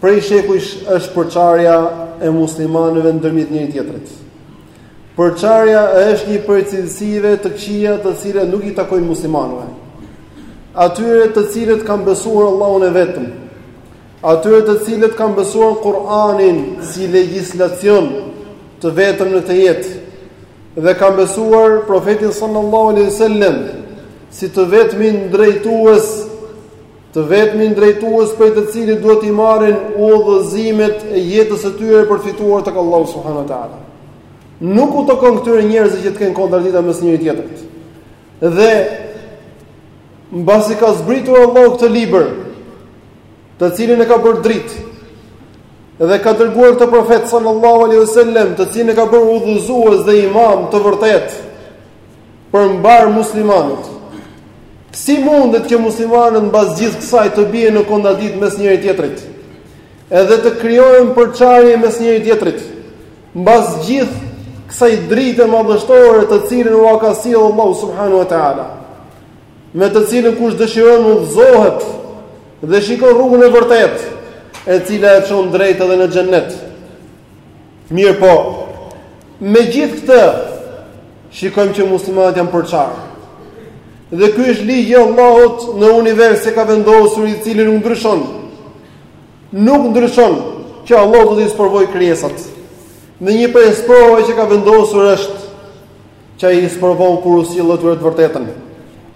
Prej shekujsh është përçarja e muslimanëve ndërmjet njëri tjetrit. Përçarja është një prej cilësive të këqija të cilat nuk i takojnë muslimanëve. Atyre të cilët kanë besuar Allahun e vetëm, atyre të cilët kanë besuar Kur'anin si legjislacion të vetëm në këtë jetë dhe kanë besuar profetin sallallahu alaihi wasallam si të vetmin drejtues të vetmin drejtues prej të cilit duhet t'i marrin udhëzimet e jetës së tyre për të fituar tek Allahu subhanahu wa taala. Nuk u takon këtyre njerëzve që të kenë kontradikta mes njëri tjetrit. Dhe mbasi ka zbritur Allahu këtë libër, të cilin e ka bërë dritë, dhe ka dërguar këtë profet sallallahu alaihi wasallam, të cilin e ka bërë udhëzues dhe imam të vërtetë, për mbarë muslimanët. Si mundet që muslimanët mbas gjithë kësaj të bien në kontradiktë mes njëri tjetrit? Edhe të krijojnë përçarje mes njëri tjetrit. Mbas gjithë kësaj drite madhështore të cilën u ka sjellë Allahu subhanahu wa taala, me të cilën kush dëshiron udhëzohet dhe shikon rrugën e vërtetë, e cila e çon drejt edhe në xhennet. Mirëpo, me gjithë këtë, shikojmë që muslimanët janë përçarë. Dhe ky është ligji i Allahut në univers që ka vendosur i cili nuk ndryshon. Nuk ndryshon që Allahu do t'i sprovojë krijesat. Dhe një prej sprovave që ka vendosur është që ai sprovon kur u sjell atyre të vërtetën.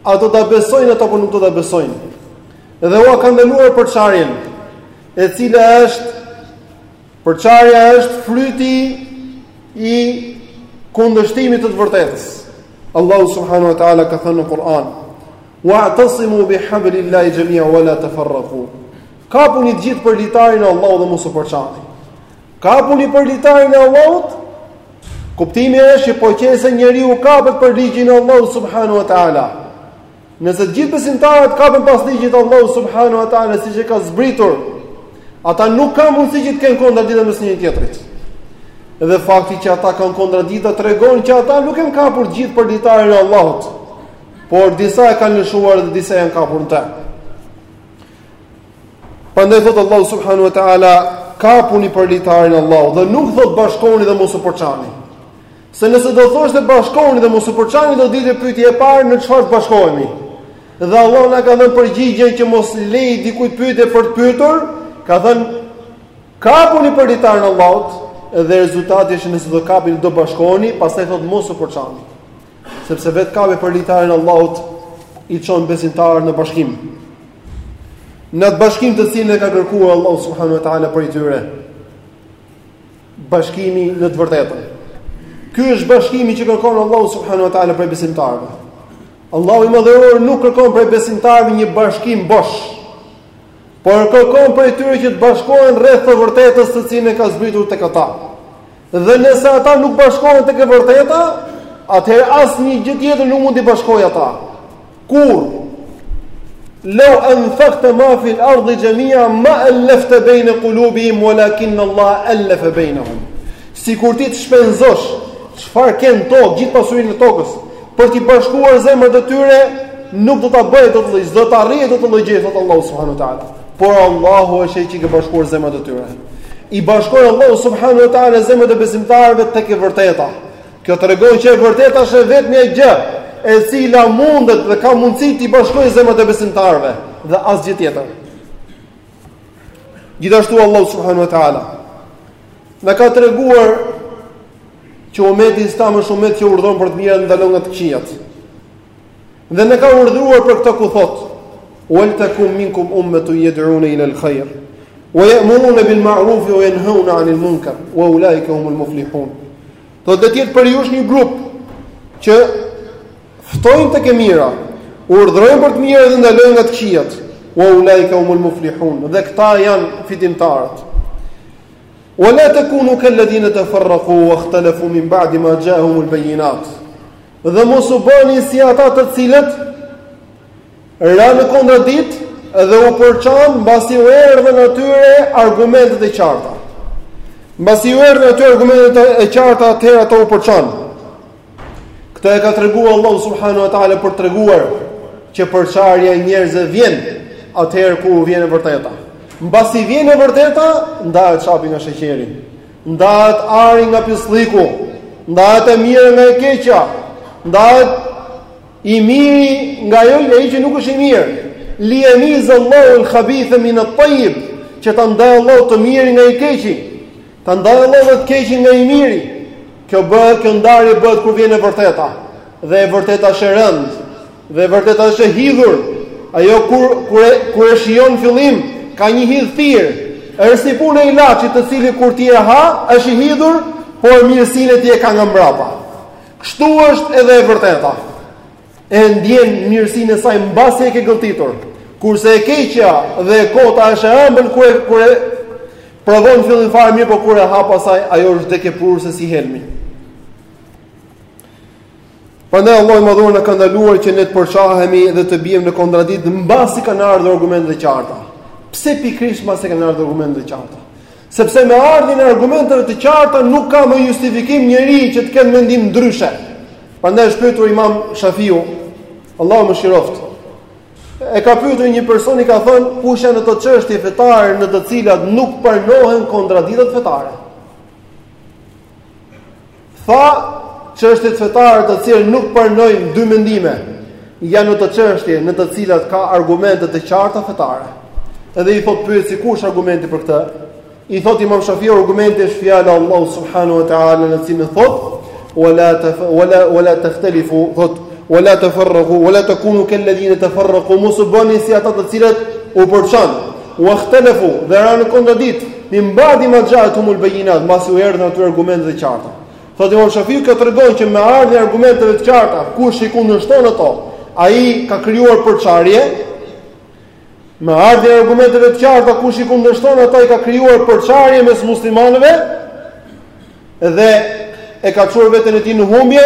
A do ta besojnë ata apo nuk do ta besojnë? Dhe ua ka ndaluar përçarjen, e cila është Përçarja është fryti i kundërshtimit të të vërtetës. Allahu subhanahu wa taala ka thënë në Kur'an: "Wa'tasimu bihablillahi jami'an wa la tafarraqu." Kapuni të gjithë për litarin e Allahut dhe mos u përçani. Kapuni për litarin e Allahut. Kuptimi është që po qe se njeriu kapet për ligjin e Allahut subhanahu wa taala. Nëse të gjithë besimtarët kapen pas ligjit të Allahut subhanahu wa taala siç e ka zbritur, ata nuk kanë mundësi që të kenë kontradikta mes njëri tjetrit. Dhe fakti që ata kanë kontradikta tregon që ata nuk janë kapur gjithë për litarin e Allahut, por disa e kanë lëshuar dhe disa janë kapur në të. Prandaj thot Allahu subhanahu wa taala kapuni për litarin e Allahut dhe nuk thot bashkohuni dhe mos u përçani. Se nëse do thoshte bashkohuni dhe mos u përçani do dilte pyetja e parë në çfarë bashkohemi. Dhe Allahu na ka dhënë përgjigjen që mos lërë dikujt pyetje për të pyetur, ka thënë kapuni për litarin e Allahut dhe rezultati është nëse do kapeni do bashkoheni, pastaj thotë mos u përçani. Sepse vetë kapja për litarin e Allahut i çon besimtarët në bashkim. Në atë bashkim të cilin e ka kërkuar Allahu subhanahu wa taala prej tyre. Bashkimi në të vërtetën. Ky është bashkimi që kërkon Allahu subhanahu wa taala prej besimtarëve. Allahu i madhëruar nuk kërkon prej besimtarëve një bashkim bosh, por kërkon prej tyre që të bashkohen rreth të vërtetës të cilën e ka zbritur tek ata. Dhe nëse ata nuk bashkohen tek e vërteta, atëherë asnjë gjë tjetër nuk mund t'i bashkojë ata. Ku Lau anfaqta ma fi al-ardhi jami'a ma alafta bayna qulubihim walakin Allah alafa bainahum. Sikur ti të shpenzosh çfarë ka në tokë, gjithë pasurinë e tokës, për t'i bashkuar zemrat e tyre, nuk do ta bëje dot, nuk do ta arrije dot atë lloj gjëje thotë Allahu subhanahu wa taala. Por Allahu është ai që i ka bashkuar zemrat e tyre. I bashkoi Allahu subhanahu wa taala zemrat e besimtarëve tek e vërteta. Kjo tregon që e vërteta është e vetmja gjë, e cila mundet dhe ka mundësi t'i bashkojë zemrat e besimtarëve dhe asgjë tjetër. Gjithashtu Allahu subhanahu wa taala na ka treguar që ummeti i Islamit është ummet që urdhëron për të mirën dhe ndalon nga të këqijat. Dhe na ka urdhëruar për këtë ku thotë: "Wal takum minkum ummatun yad'una ila al-khair wa ya'muruna bil ma'ruf wa yanhauna 'anil munkar wa ulaika humul muflihun." Le të jetë prej jush një grup që ftojnë tek e mira, urdhërojnë për të mirë dhe ndalojnë nga të këqijat. Wa ulaika humul muflihun. Dhe këta janë fitimtarët. Wa la takunu kal ladina tafarraqu wa ikhtalafu min ba'di ma ja'ahumul bayinat. Dhe mos u bëni si ata të cilët Ranë në kontradiktë dhe u përçan mbasi u erdhën atyre argumentet e qarta. Mbasi u erdhën atyre argumentet e qarta, atëherë ata u përçan. Këtë e ka treguar Allahu subhanahu wa taala për treguar që përçarja e njerëzve vjen atëherë kur u vjen e vërteta. Mbasi vjen e vërteta, ndahet shapi nga sheqeri. Ndahet ari nga pislliku. Ndahet e mira nga e keqja. Ndahet I miri nga ajo ai që nuk është i mirë. Li yamiz Allahu al-khabitha min at-tayyib, që ta ndajë Allahu të mirin nga i keqi. Ta ndajë Allahu të keqin nga i miri. Kjo bëhet kjo ndarje bëhet kur vjen e vërteta. Dhe e vërteta është e rëndë. Dhe e vërteta është e hidhur. Ajo kur kur e kur e shijon fillim ka një hidhtirë. Është si puna e ilaçit të cilin kur ti e ha, është i hidhur, por mirësinë e tij e ka nga mbrapa. Kështu është edhe e vërteta. E ndjen mirësinë e saj mbasi e ke gëlltitur. Kurse e keqja dhe e kota është e ëmbël kur e kur e provon fillim fare, mirëpo kur e ha pastaj ajo është dekepurëse si helmi. Prandaj Allahu i madhëruar na ka ndaluar që ne të përçahemi dhe të biem në kontradiktë mbasi kanë ardhur argumente të qarta. Pse pikërisht mbasi kanë ardhur argumente të qarta? Sepse me ardhjen e argumenteve të qarta nuk ka më justifikim njeriu që të ketë mendim ndryshe. Prandaj është pyetur Imam Shafiu, Allahu e mëshiroftë. E ka pyetur një person i ka thënë kush janë ato çështje fetare në të cilat nuk pranohen kontradiktat fetare. Tha çështjet fetare të cilat nuk pranojnë dy mendime, janë ato çështje në të cilat ka argumente të qarta fetare. Edhe i thot pyetsi kush argumenti për këtë? I thot Imam Shafiu argumenti është fjala e Allahut subhanahu wa taala në të cilën thot wala wala wala tahtalifu thot wala tafarraqu wala takunu kal ladhina tafarraqu mos u bëni si ata të cilët u përçan Wahtalafu, dhe ranë në kontradiktë, min ba'di ma ja'athumul bayyinat, mbasi u erdhën atyre argumentet e qarta. Thotë Imam Shafiu kjo tregon që me ardhjen e argumenteve të qarta, kush i kundërshton ato, ai ka krijuar përçarje. Me ardhjen e argumenteve të qarta, kush i kundërshton ato, ai ka krijuar përçarje mes muslimanëve. Dhe e ka çuar veten e tij në humbje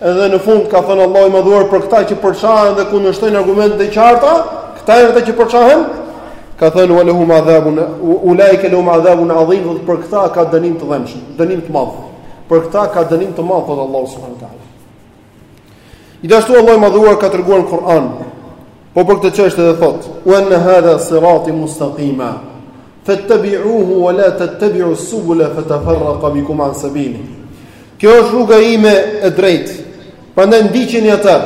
dhe në fund ka thënë Allahu i madhëruar për këta që përçahen dhe kundërshtojnë argumentet e qarta, këta janë ata që përçahen. Ka thënë wa lahum adhabun ulaika lahum adhabun adhim dhe për këta ka dënim të dhëmshëm, dënim të madh. Për këta ka dënim të madh thot Allahu subhanahu wa taala. Gjithashtu Allahu i Madhëruar ka treguar në Kur'an po për këtë çështje dhe thot: "Wa anna hadha sirati mustaqima fattabi'uhu wa la tattabi'u as-subula fatafarraqa bikum an sabili." Kjo është rruga ime e drejtë. Prandaj ndiqeni atë.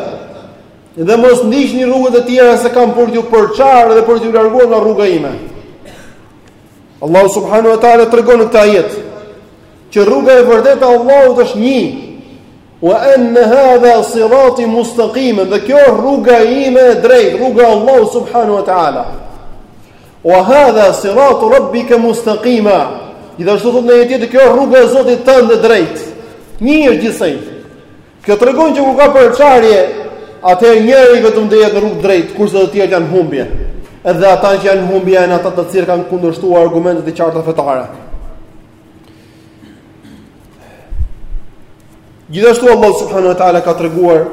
Dhe mos ndiqni rrugët e tjera se kanë për t'ju përçarë dhe për t'ju larguar nga rruga ime. Allahu subhanahu wa taala tregon në këtë ajet që rruga e vërtetë e Allahut është një Wa anna hadha sirati mustaqima, dhe kjo është rruga ime e drejtë, rruga e Allahut subhanahu wa taala. Wa hadha siratu rabbika mustaqima. Gjithashtu thotë në një tjetër kjo është rruga e Zotit tënd e drejtë. Një është gjithsej. Kjo tregon që ku ka përçarje, atëherë njëri vetëm do jetë në rrugë të drejtë, kurse të tjerët janë në humbje. Edhe ata që janë në humbje janë ata të cilët kanë kundërshtuar argumentet e qarta fetare. Gjithashtu Allah subhanahu wa taala ka treguar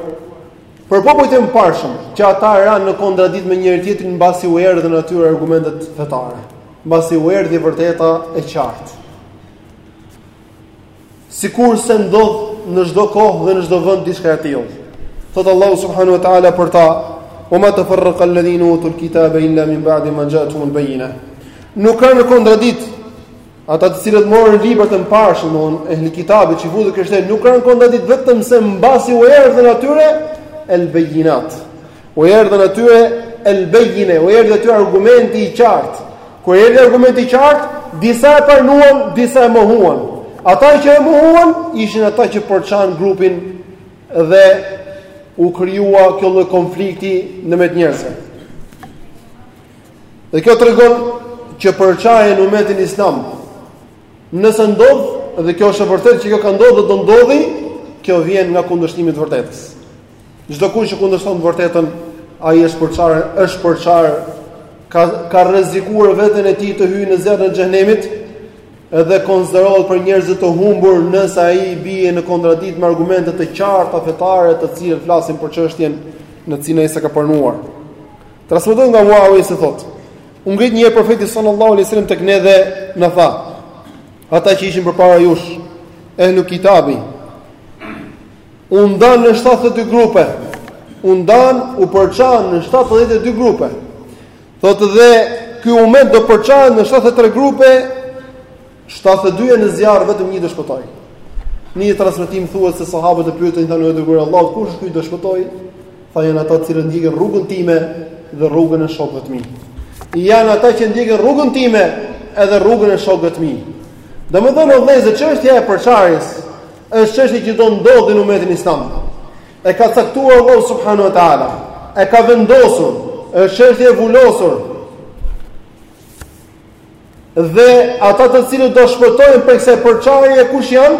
për popujt e mëparshëm që ata ranë në kontradikt me njëri tjetrin mbasi u erdhën atyre argumentet fetare, mbasi u erdhi e vërteta e qartë. Sikurse ndodh në çdo kohë dhe në çdo vend diçka e tillë. Thot Allahu subhanahu wa taala për ta: "Wa ma tafarraqa alladhina utul kitaba illa min ba'di ma ja'athum al-bayyina." Nuk kanë ra në kontradikt Ata të cilët morën librat e mparshëm, domthon ehli kitabit çifutë të krishterë nuk kanë ra në kontradiktë vetëm se mbasi u erdh atyre el bejinat. U erdh atyre el bejine, u erdh atyre argumenti i qartë. Kur erdhi argumenti i qartë, disa e pranuan, disa e mohuan. Ata që e mohuan ishin ata që përçanë grupin dhe u krijua kjo lloj konflikti në mes njerëzve. Dhe kjo tregon që përçarja në umetin islam nëse ndodh dhe kjo është e vërtetë që kjo ka ndodhur dhe do ndodhi, kjo vjen nga kundërshtimi i të vërtetës. Çdokush që kundërshton të vërtetën, ai është përçar, është përçar ka ka rrezikuar veten e tij të hyjë në zjarrin e xhehenemit dhe konsiderohet prej njerëzve të humbur nëse ai bie në kontradikt me argumente të qarta fetare të cilët flasin për çështjen në cilën ai s'e ka pranuar. Transmetohet nga Muawiu se thotë: U ngrit një herë profeti sallallahu alaihi wasallam tek ne dhe na tha: Ata që ishin përpara jush, ehlu kitabi, u ndanë në 72 grupe. U ndanë, u përçanë në 72 grupe. Thotë dhe ky umet do përçahet në 73 grupe Shtatëdhjetë e dy në zjarr vetëm një do shpëtojë. Në një transmetim thuhet se sahabët e pyetën, thanë: O i dërguari i Allahut, kush është ky që do shpëtojë? Tha janë ata që ndjekin rrugën time dhe rrugën e shokëve të mi. Janë ata që ndjekin rrugën time edhe rrugën e shokëve të mi. Domethënë o vëllezër, çështja e përçarjes është çështje që do ndodhë në umetin islam. E ka caktuar Allah subhanahu wa taala, e ka vendosur, është çështje e vulosur, Dhe ata të cilët do shpëtojnë prej kësaj përçarjeje kush janë?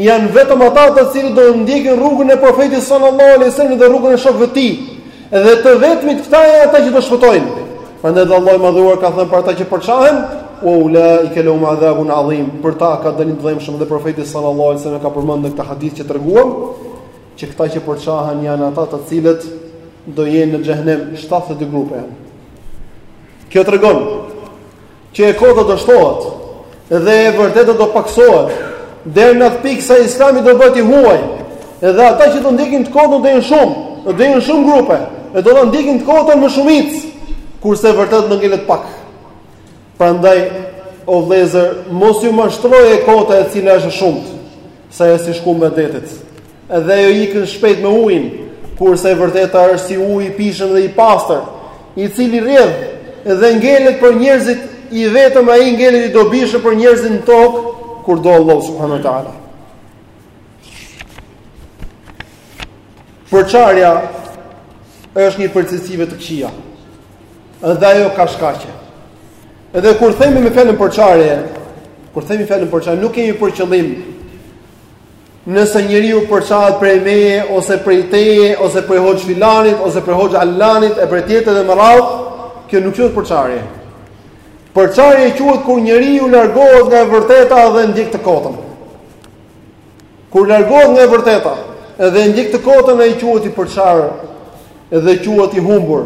Janë vetëm ata të cilët do ndjekin rrugën e Profetit sallallahu alaihi wasallam dhe rrugën e shokëve të tij. Dhe të vetmit këta janë ata që do shpëtojnë. Prandaj Allahu i madhuar ka thënë për ata që përçahen, "Wa ulaika lahum adhabun adhim." Për ta ka dënim të dhimbshëm dhe Profeti sallallahu alaihi wasallam ka përmendur në këtë hadith që treguam që këta që përçahen janë ata të cilët do jenë në xhehenem 72 grupe. Kjo tregon që e kota do shtohet dhe e vërteta do paksohet deri në atë pikë sa Islami do bëhet i huaj. Edhe ata që do ndjekin të kotën do jenë shumë, do të jenë shumë grupe, e do ta ndjekin të kotën me shumicë, kurse e vërteta do ngelet pak. Prandaj o vëllezër, mos ju mashtrojë e kota e cila është e shumtë, sa e si shkumbë e detit. Dhe ajo ikën shpejt me ujin, kurse e vërteta është si uji i pijshëm dhe i pastër, i cili rrjedh dhe ngelet për njerëzit, i vetëm ai ngelet i dobishëm për njerëzit në tokë kur do Allahu subhanahu wa taala. Përçarja është një prej cilësive të këqija. Dhe ajo ka shkaqe. Edhe kur themi me fjalën përçarje, kur themi fjalën përçarje, nuk kemi për qëllim Nëse njeriu përçahet prej meje ose prej teje ose prej hoxh filanit ose prej hoxh allanit e prej tjetër dhe me radhë, kjo nuk quhet përçarje. Përçarje quhet kur njeriu largohet nga e vërteta dhe ndjek të kotën. Kur largohet nga e vërteta dhe ndjek të kotën ai quhet i përçarë dhe quhet i humbur.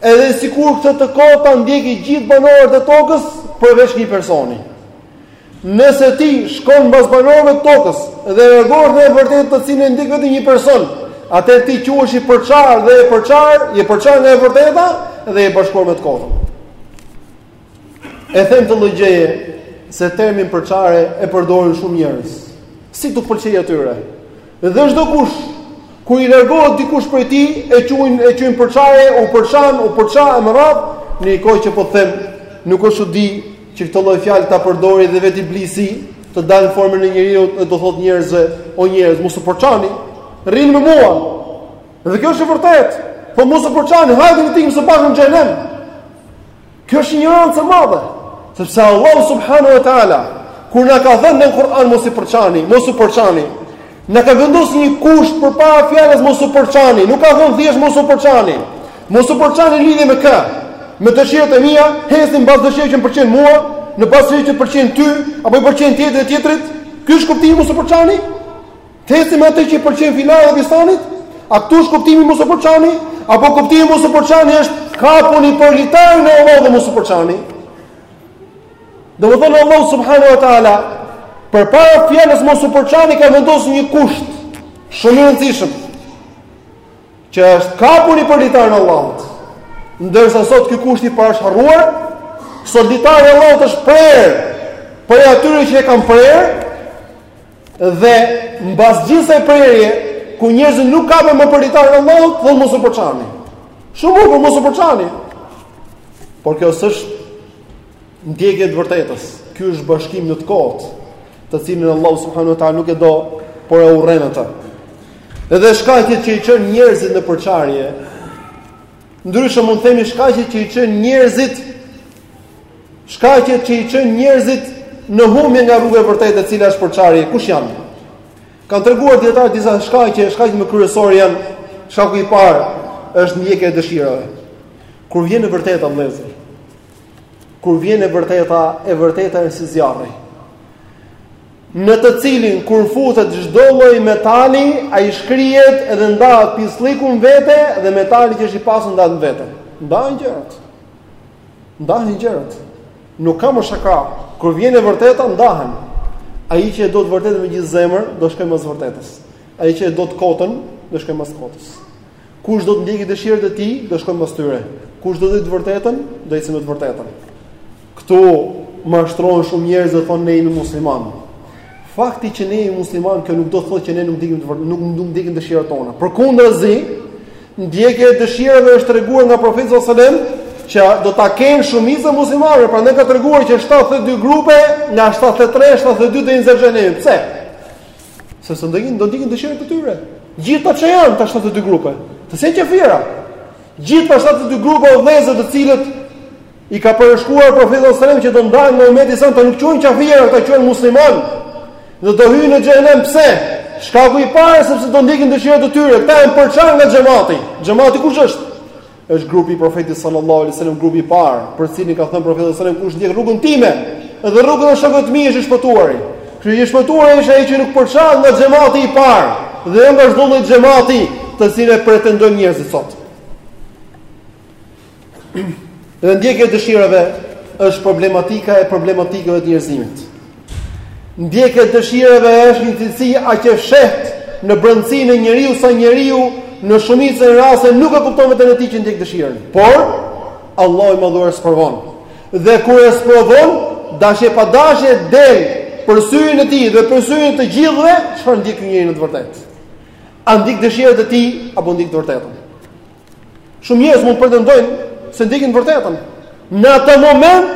Edhe sikur këtë të kotë ta ndjekin gjithë banorët e tokës përveç një personi. Nëse ti shkon mbas banorëve të tokës dhe largohesh nga e vërteta të cilën e ndjek vetëm një person, atëherë ti quhesh i përçarë dhe je përçarë, je përçarë nga e vërteta dhe je bashkuar me të kotën. E them këtë lloj gjëje se termin përçarje e përdorin shumë njerëz. Si t'u pëlqejë atyre? Dhe çdokush, kur i largohet dikush prej tij, e quajnë e quajnë përçarje, u përçan, u përça e me radhë, në një kohë që po e them, nuk është çudi që këtë lloj fjalë ta përdorë dhe vetë iblisi, të dalë në formën e njeriut dhe t'u thotë njerëzve, o njerëz, mos u përçani, rrini me mua. Dhe kjo është e vërtetë. Po mos u përçani, hajde të ikmë së bashku në xhehenem. Kjo është injorancë e madhe, sepse Allahu subhanahu wa taala kur na ka thënë në Kur'an mos i përçani, mos u përçani. Na ka vendosur një kusht përpara fjalës mos u përçani, nuk ka thënë thjesht mos u përçani. Mos u përçani lidhje me kë? Me dëshirët e mia, ecni mbas dëshirës që më pëlqen mua, mbas asaj që pëlqen ty apo i pëlqen tjetrit e tjetrit. Ky është kuptimi mos u përçani. Të ecim me atë që i pëlqen filanit dhe fistanit? A këtu është kuptimi mos u përçani? Apo kuptimi mos u përçani është kapuni për litarin e Allahut dhe mos u përçani? Domethënë Allah subhanahu wa taala përpara fjalës mos u përçani ka vendosur një kusht shumë të rëndësishëm që është kapuni për litarin e Allahut. Ndërsa sot ky kusht i parë është harruar, sot litari i Allahut është prerë prej atyre që e kanë prerë Dhe mbas gjithë kësaj prerje, ku njerëzit nuk kapen më për litarin e Allahut, thonë mos u përçani. Shumë bukur mos u përçani. Por kjo s'është ndjekje e vërtetës. Ky është bashkim në të kotë, të cilin Allahu subhanahu wa taala nuk e do, por e urren atë. Edhe shkaqet që i çon njerëzit në përçarje, Ndryshe mund të themi shkaqet që i çojnë njerëzit shkaqet që i çojnë njerëzit në humbje nga rruga e vërtetë e cila është përçarje. Kush janë? Kanë treguar dijetarët disa shkaqe, shkaqet më kryesore janë shkaku i parë është ndjekja e dëshirave. Kur vjen e vërteta vëllezër. Kur vjen e vërteta, e vërteta është si zjarri. në të cilin kur futet çdo lloj metali, ai shkrihet dhe ndahet pislliku në vete dhe metali që është i pastër ndahet në vete. Ndahen gjërat. Ndahen gjërat. Nuk ka më shaka. Kur vjen e vërteta ndahen. Ai që e do të vërtetën me gjithë zemër, do shkojë mas vërtetës. Ai që e do të kotën, do shkojë mas kotës. Kush do të ndjekë dëshirat e tij, do shkojë mbas tyre. Kush do të dojë të vërtetën, do ecë me të vërtetën. Këtu mashtrohen shumë njerëz dhe thonë ne jemi muslimanë. Fakti që ne jemi muslimanë, kjo nuk do të thotë që ne nuk ndjekim të vërtetën, nuk nuk ndjekim dëshirat tona. Përkundrazi, ndjekja e dëshirave është treguar nga profeti sallallahu alajhi wasallam që do ta kenë shumica e muslimanëve, prandaj ka treguar që 72 grupe nga 73, 72 do të jenë në xhenem. Pse? Sepse do ndjekin do ndjekin dëshirat e tyre. Gjithë këta që janë shtatëdhjetë e dy grupe. Këta s'janë qafira. Gjithë këta shtatëdhjetë e dy grupe vëllezër të cilët i ka përshkruar profeti sallallahu alajhi wasallam që do ndahen nga umeti islam ata nuk quhen qafira, ata quhen muslimanë. Dhe do hyjnë në xhenem pse? Shkaku i parë sepse do ndjekin dëshirat e tyre. Ata janë përçarë nga xhamati. Xhamati kush është? Është grupi i Profetit sallallahu alaihi wasallam grupi i parë, për të cilin ka thënë Profeti sallallahu alaihi wasallam kush ndjek rrugën time, edhe rrugën e shokëve të mi është i shpëtuari. Ky i shpëtuar është ai që nuk përçahet nga xhamati i parë dhe jo nga çdo lloj xhamati të cilin e pretendojnë njerëzit sot. Dhe ndjekja e dëshirave është problematika e problematikave të njerëzimit. Ndjekja e dëshirave është një cilësi aq e fshehtë në brendësinë e njeriu sa njeriu në shumicën e rasteve nuk e kupton veten e tij që ndjek dëshirën. Por Allahu i Madhuar e sprovon. Dhe kur e sprovon, dashje pa dashje del për syrin e tij dhe për syrin e të gjithëve, çfarë ndjek ky njeri në të vërtetë? A ndjek dëshirat e tij apo ndjek të vërtetën? Shumë njerëz mund të pretendojnë se ndjekin të vërtetën. Në atë moment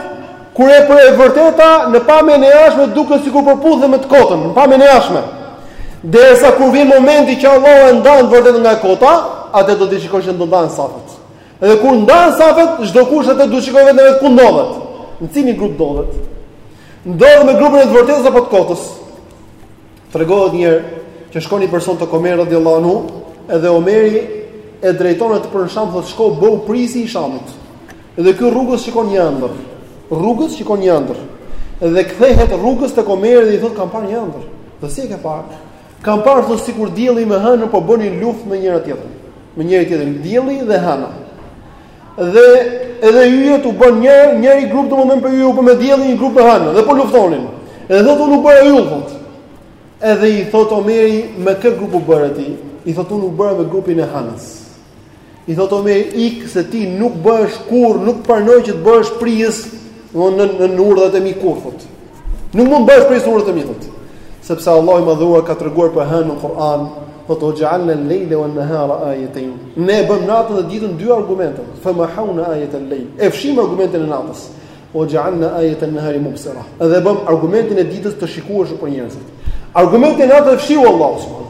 kur e për e vërteta në pamjen e jashtme duket sikur përputhet me të kotën, në pamjen e jashtme. Derisa kur vjen momenti që Allahu e ndan të vërtetën nga e kota, atëherë do të shikosh që do ndahen safet. Dhe kur ndahen safet, çdokush atëherë do të shikojë veten e vet ku ndodhet. Në cilin grup ndodhet? Ndodhet me grupin e të vërtetës apo të kotës? Tregohet një herë që shkon një person tek Omer radiallahu anhu, edhe Omeri e drejton atë për në Sham, thotë shko bëu prijësi i Shamit. Edhe ky rrugës shikon një ëndërr. Rrugës shikon një ëndërr. Edhe kthehet rrugës tek Omeri dhe i thotë kam parë një ëndërr. Dhe si e ke parë? Kam parë thotë sikur dielli me hënë po bënin luftë me njëra tjetrën. Me njëri tjetrin, dielli dhe hëna. Dhe edhe yjet u bën një, njëri grup domethënë për yje u bë me diellin, një grup me hënë dhe po luftonin. Edhe thotë unë u bëra yll thotë. Edhe i thot Omeri me kë grup u bëre ti? I thot unë u bëra me grupin e hënës. I thot Omeri ik se ti nuk bëhesh kurr, nuk pranoj që të bëhesh prijës, domethënë në, në, në urdhrat e mi kurr thotë. Nuk mund të bëhesh prijës urdhrat e mi thotë. Sepse Allahu i Madhuar ka treguar për hënë në Kur'an, "Wa ja'alna al-layla wan-nahara ayatayn." Ne bëm natën dhe ditën dy argumente. Fa mahawna ayatan al-layl. E fshim argumentin e natës. "Wa ja'alna ayatan an-nahari mubsira." Dhe bëm argumentin e ditës të shikueshëm për njerëzit. Argumentin e natës e fshiu Allahu subhanahu.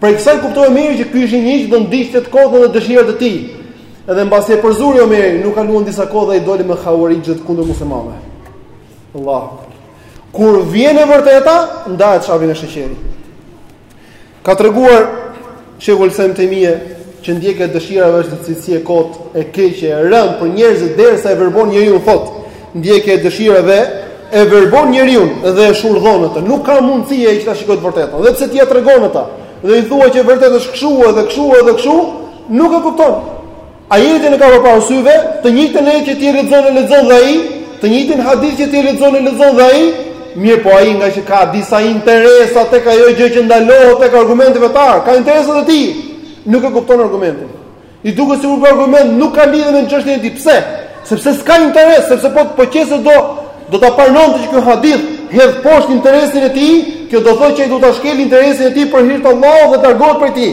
Prej kësaj kuptoi Omeri që ky ishte një që do ndiqte të kotën dhe dëshirat e tij. Edhe mbasi e përzuri Omeri, nuk kaluan disa kohë dhe ai doli me khauarixhët kundër muslimanëve. Allah. Kur vjen e vërteta, ndahet shapi nga sheqeri. Ka treguar Sheikhul Islam Tejmie që ndjekja e dëshirave është cilësi e kotë e keqe e rëndë për njerëzit derisa e verbon njeriun thot ndjekja e dëshirave e verbon njeriun dhe e shurdhon atë nuk ka mundësi ai që ta shikojë të vërtetën dhe pse ti ia tregon atë dhe i thua që vërtet është kështu edhe kështu edhe kështu nuk e kupton Ajetin e ka përpara syve, të njëjtin ajet që ti lexon e lexon dhe ai, të njëjtin hadith që ti lexon e lexon dhe ai, mirëpo ai ngaqë ka disa interesa tek ajo gjë që ndalohet tek argumenti fetar, ka interesat e tij, nuk e kupton argumentin. I duket sikur ky argument nuk ka lidhje me çështjen e tij. Pse? Sepse s'ka interes, sepse po po qe se do do ta pranonte që ky hadith hedh poshtë interesin e tij, kjo do thotë që ai do ta shkel interesin e tij për hir të Allahut dhe të largohet prej tij.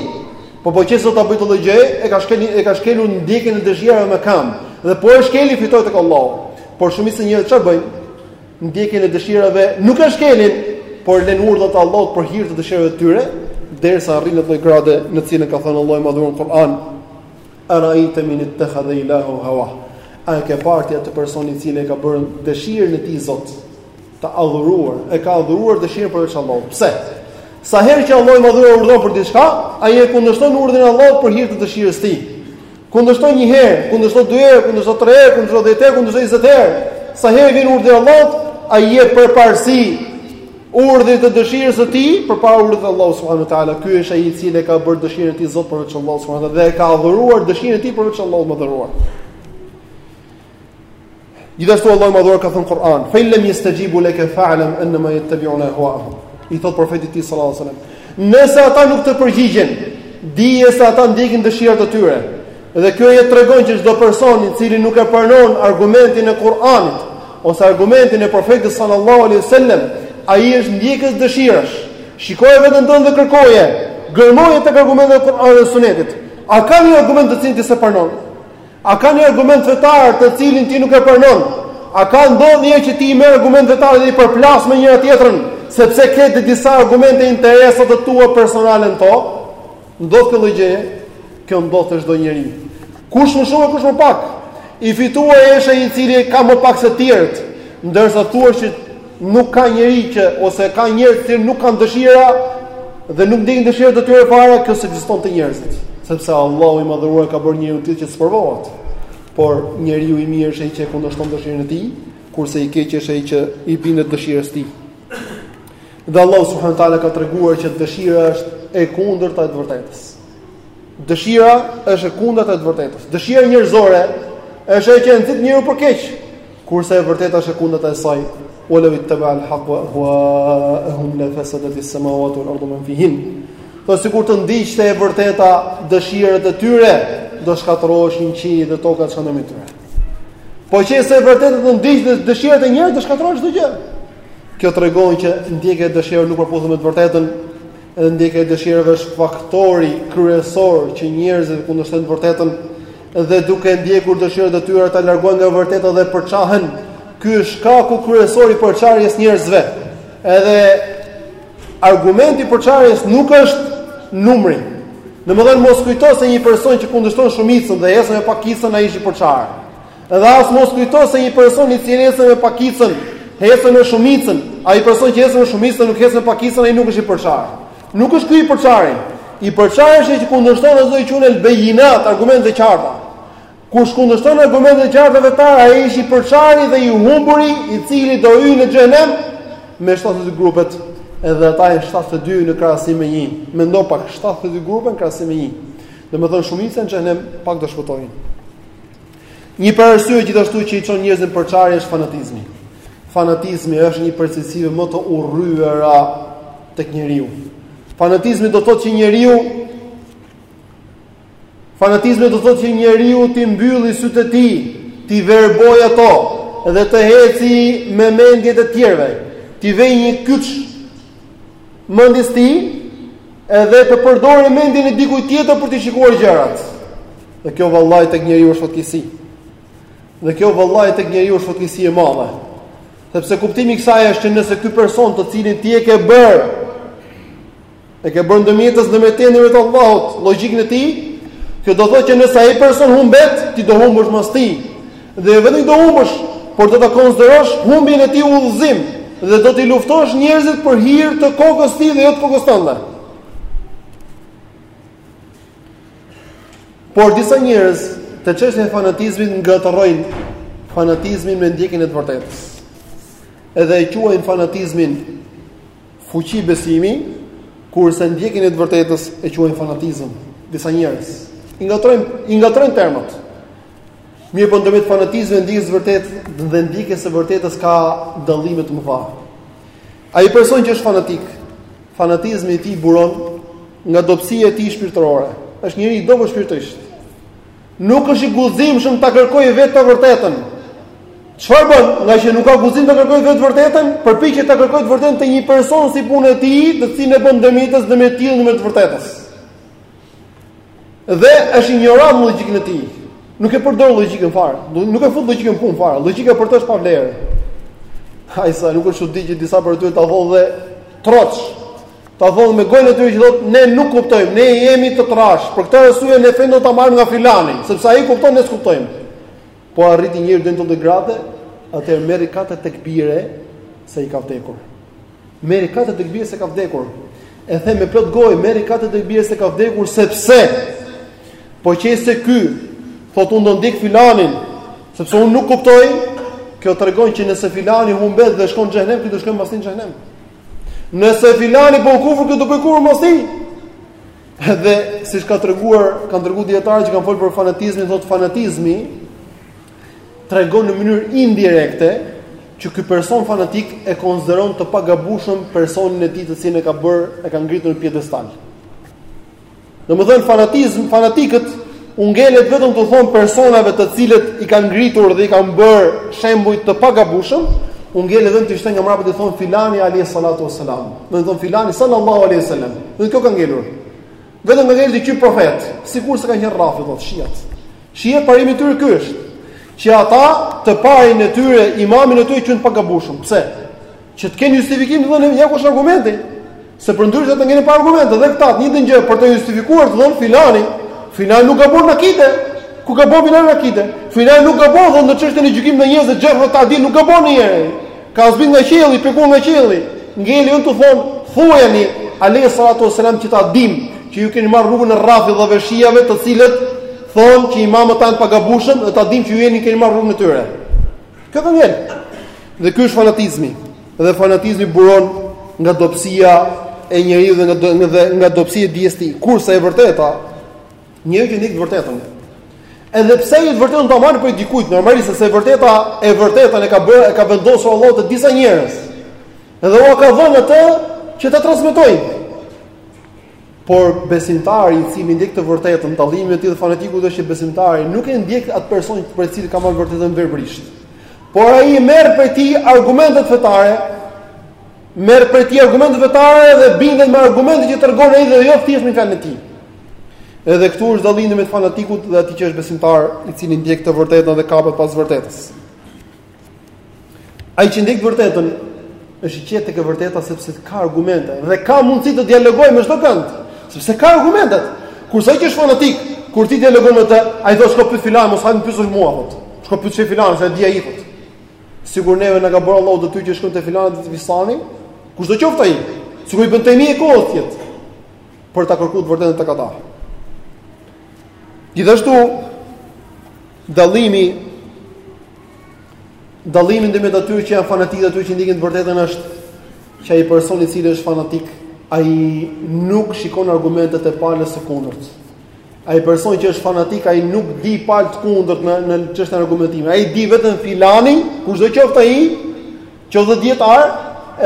Po po qe se zot ta bëj atë lloj gjëje, e ka shkel e ka shkelur ndjekjen e dëshirave me këmb. Dhe po e shkeli fitoi tek Allahu. Por shumica e njerëzve çfarë bëjnë? Ndjekjen e dëshirave nuk e shkelin, por lën urdhrat e Allahut për hir të dëshirave të tyre, derisa arrin atë lloj grade në të cilën ka thënë Allahu i madhëruar në Kur'an. Ara'ajta man ittakhadha ilahahu hawah. A e ke parë atë person i cili e ka bërë dëshirën e tij Zot? Të adhuruar, e ka adhuruar dëshirën përveç Allahut. Pse? Sa herë që Allahu i madhëruar urdhëron për diçka, ai e kundërshton urdhrin e Allahut për hir të dëshirës së tij. Kundërshton një herë, kundërshton dy herë, kundërshton tre herë, kundërshton dhjetë herë, kundërshton njëzet herë. Sa herë vjen urdhri i Allahut, ai i jep përparësi urdhrit të dëshirës së tij përpara urdhrit të Allahut subhanuhu teala. Ky është ai i cili e ka bërë dëshirën e tij Zot përveç Allahut subhanuhu dhe e ka adhuruar dëshirën e tij përveç Allahut të madhëruar. Gjithashtu Allahu i Madhëruar ka thënë në Kur'an, "Fa illam yastajibu laka fa'lam annama yattabi'una ahwa'ahum." I thot profetit të tij sallallahu alajhi wasallam, "Nëse ata nuk të përgjigjen, dije se ata ndjekin dëshirat e tyre." Dhe kjo e tregon që çdo person i cili nuk e pranon argumentin e Kur'anit ose argumentin e profetit sallallahu alajhi wasallam, ai është ndjekës dëshirash. Shikoje veten tënde dhe kërkoje, gërmoje tek argumentet e Kur'anit dhe Sunetit. A ka një argument të cilin ti s'e pranon? A ka një argument fetar të cilin ti nuk e pranon? A ka ndonjëherë që ti i merr argumentet fetare dhe i përplas me njëra tjetrën, sepse ke te disa argumente interesa të tua personale në to? Ndodh kjo lloj gjëje? Kjo ndodh te çdo njeri. Kush më shumë e kush më pak? I fituar është ai i cili ka më pak se të tjerët, ndërsa të thuash që Nuk ka njeri që ose ka njerëz të cilët nuk kanë dëshira dhe nuk ndjekin dëshirat e tyre fare, kjo s'ekziston te njerëzit, sepse Allahu i madhëruar ka bërë njeriun të tillë që të sprovohet. Por njeriu i mirë është ai që e kundërshton dëshirën e tij, kurse i keqi është ai që i bindet dëshirës së tij. Dhe Allahu subhanahu teala ka treguar që dëshira është e kundërta e të vërtetës. Dëshira është e kundërta e të vërtetës. Dëshira njerëzore është ajo që e nxit njeriun për keq, Kurse e vërteta është e kundërta e saj, "Walau ittaba al-haqq wa ahwa'ahum la fasadat as-samawati wal-ardu man fihin." Po sikur të ndiqte e vërteta dëshirat e tyre, do shkatërroheshin qiejt dhe toka ç'ka ndërmjet tyre. Po qe se e vërteta do ndiqte dëshirat e njerëzve, do shkatërrohesh çdo gjë. Kjo tregon që ndjekja e dëshirave nuk përputhet me të vërtetën, edhe ndjekja e dëshirave është faktori kryesor që njerëzit e kundërshtojnë të vërtetën. dhe duke ndjekur dëshirat e tyre ata largohen nga e vërteta dhe përçahen, ky është shkaku kryesor i përçarjes së njerëzve. Edhe argumenti i përçarjes nuk është numri. Domethënë mos kujto se një person që kundërshton shumicën dhe ecën me pakicën ai është i përçarë. Edhe as mos kujto se një person i cili ecën me pakicën, ecën me shumicën, ai person që ecën me shumicën nuk ecën me pakicën ai nuk është i përçarë. Nuk është ky i përçari. I përçari është ai që kundërshton ato që quhen al-bayinat, argumente të qarta. Kush kundërshton argumentet e qarta të fetare, ai është i përçari dhe i humburi, i cili do hyjë në xhenem me 70 grupet, edhe ata janë 72 në krahasim me një. Mendo pak, 72 grupe në krahasim me një. Domethënë shumica në xhenem pak do shpëtojnë. Një prej arsyeve gjithashtu që i çon njerëzit në përçarje është fanatizmi. Fanatizmi është një prej cilësive më të urryera tek njeriu. Fanatizmi do thotë që njeriu Fanatizmi do thotë që njeriu t'i mbylli sytë e tij, t'i verbojë ato dhe të heci me mendjet e të tjerëve. T'i vejë një kyç mendjes tij edhe të përdorë mendjen e dikujt tjetër për t'i shikuar gjërat. Dhe kjo vallahi tek njeriu është fatkeqësi. Dhe kjo vallahi tek njeriu është fatkeqësi e madhe. Sepse kuptimi i kësaj është që nëse ky person të cilin ti e ke bërë e ke bën ndërmjetës ndërmjet teje dhe Allahut, logjikën e tij, kjo do thotë që nëse ai person humbet, ti do humbësh mas tij. Dhe jo vetëm do humbësh, por do ta konsiderosh humbjen e tij udhëzim dhe do t'i luftosh njerëzit për hir të kokës së tij dhe jo të kokës tënde. Por disa njerëz te çështja e fanatizmit ngatërrojnë fanatizmin me ndjekjen e të vërtetës. Edhe e quajnë fanatizmin fuqi besimi, kurse ndjekjen e të vërtetës e quajnë fanatizëm. Disa njerëz i ngatërrojnë i ngatërrojnë termat. Mirëpo ndërmjet fanatizmit ndjekjes vërtetë dhe ndjekjes së vërtetës ka dallime të mëdha. Ai person që është fanatik, fanatizmi i tij buron nga dobësia e tij shpirtërore. Është njeri i dobët shpirtërisht. Nuk është i guximshëm ta kërkojë vetë të vërtetën. Çfarë bën? Ngaqë nuk ka guxim ta kërkojë vetë të vërtetën, përpiqet ta kërkojë të vërtetën te një person si puna e tij, të cilin e bën ndërmjetës ndërmjet tij edhe të vërtetës. Dhe e injoron logjikën e tij. Nuk e përdor logjikën fare. Nuk e fut logjikën punë fare. Logjika për të është pa vlerë. Aq sa nuk është çudi që disa prej tyre ta thonë dhe troç. Ta thonë me gojën e tyre që thotë ne nuk kuptojmë, ne jemi të trashë. Për këtë arsye ne fenë do ta marrim nga filani, sepse ai kupton ne s'kuptojmë. Po arriti njeriu deri në këtë gradë, atëherë merri katër tekbire se i ka vdekur. Merri katër tekbire se ka vdekur. E them me plot gojë, merri katër tekbire se ka vdekur sepse po qe se ky thotë unë do ndjek filanin, sepse unë nuk kuptoj, kjo tregon që nëse filani humbet dhe shkon në xhenem, ky do shkojë mas tij në xhenem. Nëse filani bën kufër, ky do bëjë kufër mas tij. Dhe siç ka treguar, kanë treguar dijetarët që kanë folur për fanatizmin, thotë fanatizmi tregon në mënyrë indirekte që ky person fanatik e konsideron të pagabueshëm personin e tij të cilin e ka bërë, e ka ngritur në piedestal. Domethën fanatizëm, fanatikët u ngelet vetëm t'u thon personave të cilët i kanë ngritur dhe i kanë bërë shembuj të pagabueshëm, u ngelet vetëm të shtojnë nga mbrapa të thon filani alayhi salatu wasalam. Të thon filani sallallahu alaihi wasallam. Dhe kjo ka ngelur. Vetëm ngelet që ky profet, sikur se kanë qenë rrafidat shiat. Shiat parimi i tyre ky është që ata të parin e tyre imamin e tyre që i pagabushëm. Pse? Që të kenë justifikim të thonë ja ku është argumenti. Se përndryshe do ngelen pa argumente dhe këta të njëjtën gjë për të justifikuar thonë filani, filani nuk gabon në akide. Ku gabon filani në akide? Filani nuk gabon në çështjen e gjykimit në njerëz te xherh tadili nuk gabon në njerëz. Ka zbrit nga qielli, pikuar nga qielli. Ngeli vetëm të thonë, thuajeni, alayhi salatu wasalam që ta dim, që ju keni marrë rrugën e rrafidave shiave, të cilët thonë që imamët tanë të pagabushëm, dhe ta dim që ju jeni keni marrë rrugën e tyre. Kjo ka ngel. Dhe ky është fanatizmi. Dhe fanatizmi buron nga dobësia e njeriut dhe nga dhe nga dobësia e dijes tij. Kurse e vërteta Njeriu që ndjek të vërtetën. Edhe pse ai të vërtetën ta marrë prej dikujt, normalisht se e vërteta, e vërtetën e ka bërë, e ka vendosur Allahu te disa njerëz. Edhe ua ka dhënë atë që ta transmetojnë. Por besimtari i cili ndjek të vërtetën, dallimi i tij dhe fanatikut është që besimtari nuk e ndjek atë person prej të cilit ka marrë vërtetën verbërisht. Por ai merr prej tij argumentet fetare, merr prej tij argumentet fetare dhe bindet me argumentet që tregon ai dhe jo thjesht me fjalën e tij. Edhe këtu është dallimi mes fanatikut dhe atij që është besimtar, i cili ndjek të vërtetën dhe kapet pas vërtetës. Ai që ndjek të vërtetën është i qetë tek e vërteta sepse ka argumente dhe ka mundësi të dialogojë me çdokënd, sepse ka argumente. Kurse ai që është fanatik, kur ti dialogon me të, ai thotë shko pyet filan, mos haj të më pyesësh mua atë. Shko pyet filan, se di ai thotë. Sikur neve na ka bërë Allahu detyrë që të shkojm te filan dhe te fisani, kushdo qoftë ai. Sigur i bën te mi e kohës tjetër. për ta kërkuar të vërtetën tek ata. Gjithashtu dallimi dallimi ndërmjet atyre që janë fanatikë dhe atyre që ndjekin të vërtetën është që ai person i cili është fanatik, ai nuk shikon argumentet e palës së kundërt. Ai person që është fanatik, ai nuk di palë të kundërt në në çështjen e argumentimit. Ai di vetëm filanin, kushdo qoftë ai, Qoftë dhe dijetar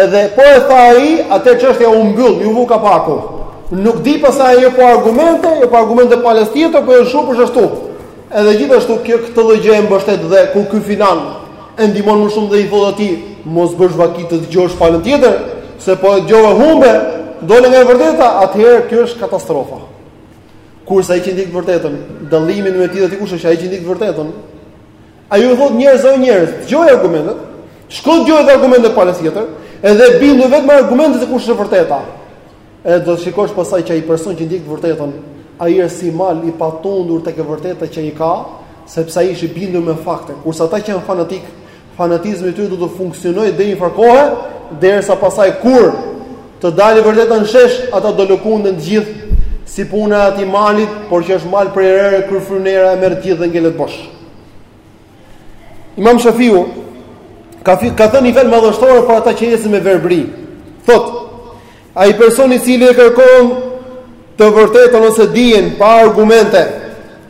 edhe po e tha ai, atë çështja u mbyll, iu vu kapaku. Nuk di pastaj jo po argumente, jo po argumente palës tjetër, po është shumë ashtu. Edhe gjithashtu kjo këtë lloj gjë e mbështet dhe kur ky filan e ndihmon më shumë dhe i thotë atij, mos bësh vaki të dëgjosh palën tjetër, se po e dëgjove humbe, dole nga e vërteta, atëherë kjo është katastrofa. Kurse ai që ndjek të vërtetën, dallimi mes tij dhe fanatikut është që ai që ndjek të vërtetën, Ai u thotë njerëz o njerëz, dëgjoji argumentet, shko dëgjoji edhe argumentet e palës tjetër, edhe bindu vetëm me argumente se kush është e vërteta. Edhe do të shikosh pastaj që ai person që ndjek të vërtetën, ai është si mal i patundur tek e vërteta që ai ka, sepse ai është i bindur me fakte. Kurse ata që janë fanatikë, fanatizmi i tyre do t'u funksionojë deri njëfarë kohe, derisa pastaj kur të dalë e vërteta në shesh, ata do lëkunden të gjithë si puna e atij malit, por që është mal prej rëre kur fryn era e merr të gjithë dhe ngelet bosh. Imam Shafiu ka ka thënë një fjalë madhështore për ata që ecin me verbëri. Thotë, ai person i cili e kërkon të vërtetën ose dijen pa argumente,